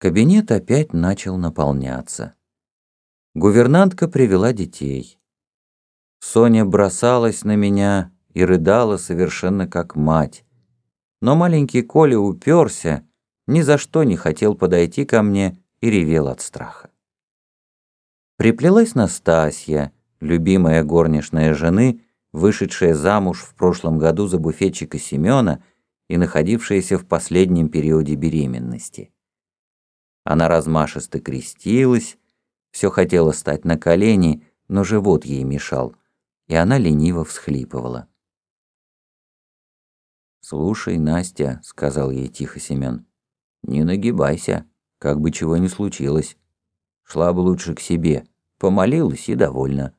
Кабинет опять начал наполняться. Гувернантка привела детей. Соня бросалась на меня и рыдала совершенно как мать. Но маленький Коля уперся, ни за что не хотел подойти ко мне и ревел от страха. Приплелась Настасья, любимая горничная жены, вышедшая замуж в прошлом году за буфетчика Семена и находившаяся в последнем периоде беременности. Она размашисто крестилась, все хотела стать на колени, но живот ей мешал, и она лениво всхлипывала. «Слушай, Настя», — сказал ей тихо Семен, — «не нагибайся, как бы чего ни случилось. Шла бы лучше к себе, помолилась и довольна».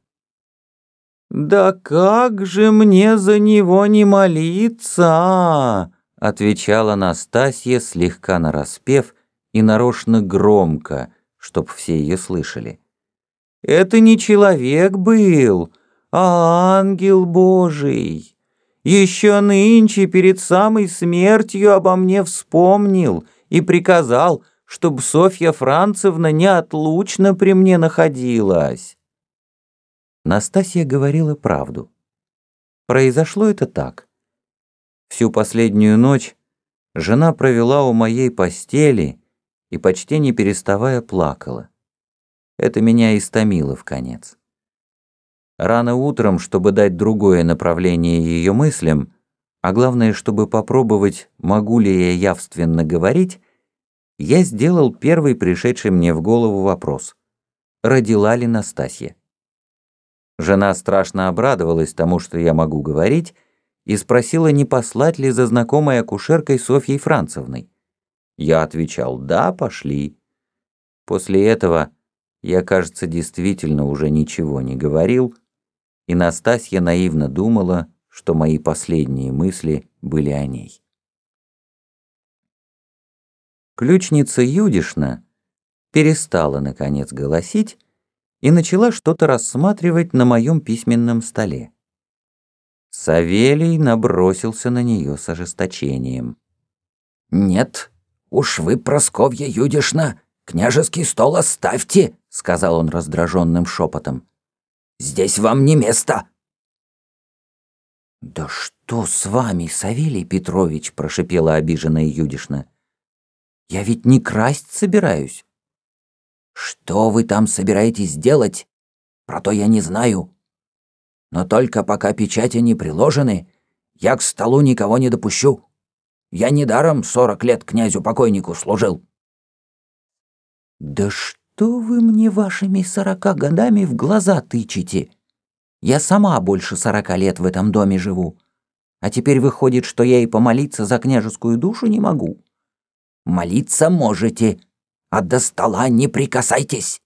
«Да как же мне за него не молиться?» — отвечала Настасья, слегка нараспев, и нарочно громко, чтоб все ее слышали. «Это не человек был, а ангел Божий. Еще нынче перед самой смертью обо мне вспомнил и приказал, чтобы Софья Францевна неотлучно при мне находилась». Настасья говорила правду. Произошло это так. Всю последнюю ночь жена провела у моей постели и почти не переставая плакала. Это меня истомило в конец. Рано утром, чтобы дать другое направление ее мыслям, а главное, чтобы попробовать, могу ли я явственно говорить, я сделал первый пришедший мне в голову вопрос. Родила ли Настасья? Жена страшно обрадовалась тому, что я могу говорить, и спросила, не послать ли за знакомой акушеркой Софьей Францевной. Я отвечал «да, пошли». После этого я, кажется, действительно уже ничего не говорил, и Настасья наивно думала, что мои последние мысли были о ней. Ключница Юдишна перестала, наконец, голосить и начала что-то рассматривать на моем письменном столе. Савелий набросился на нее с ожесточением. «Нет, «Уж вы, Просковья Юдишна, княжеский стол оставьте», — сказал он раздраженным шепотом. «Здесь вам не место». «Да что с вами, Савелий Петрович?» — прошипела обиженная Юдишна. «Я ведь не красть собираюсь». «Что вы там собираетесь делать? Про то я не знаю. Но только пока печати не приложены, я к столу никого не допущу». Я недаром сорок лет князю-покойнику служил». «Да что вы мне вашими сорока годами в глаза тычете? Я сама больше сорока лет в этом доме живу. А теперь выходит, что я и помолиться за княжескую душу не могу». «Молиться можете, а до стола не прикасайтесь».